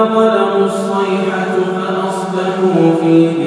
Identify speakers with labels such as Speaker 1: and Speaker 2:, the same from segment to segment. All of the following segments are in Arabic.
Speaker 1: فَأَخَذَهُمُ الصَّيْحَةُ فَأَصْبَحُوا فِي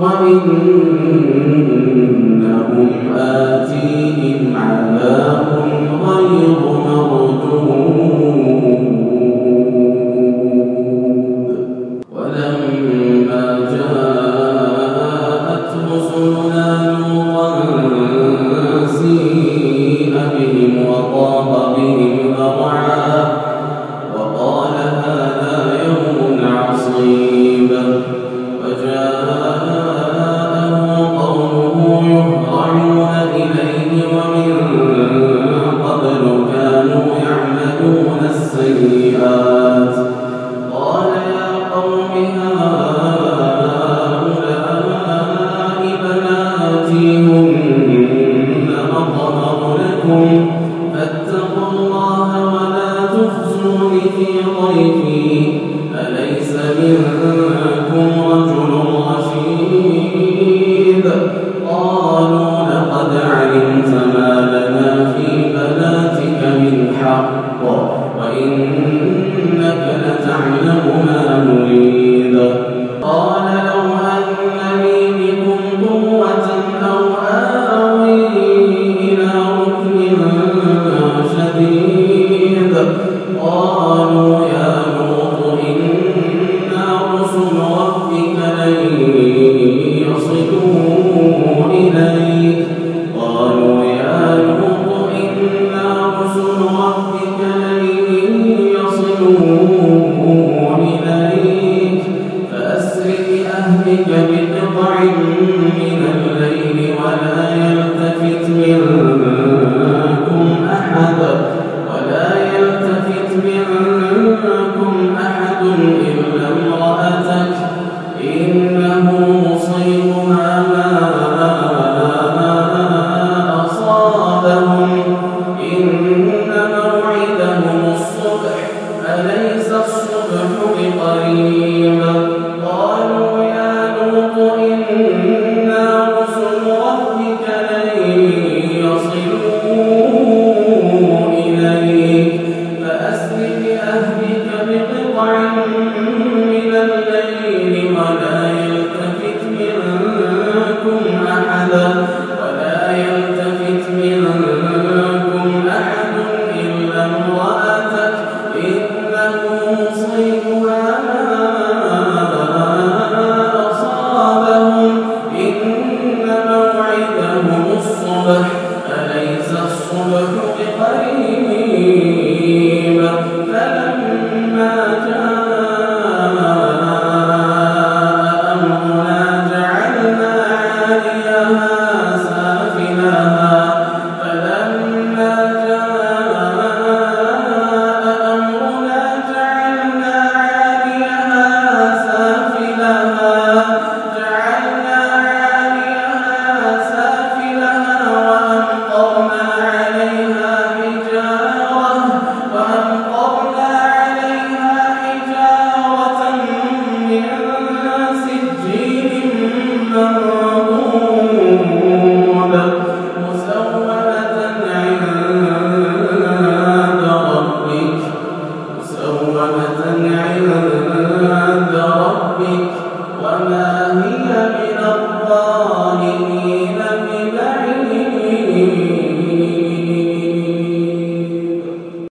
Speaker 1: وإن في ضيفي. أليس منكم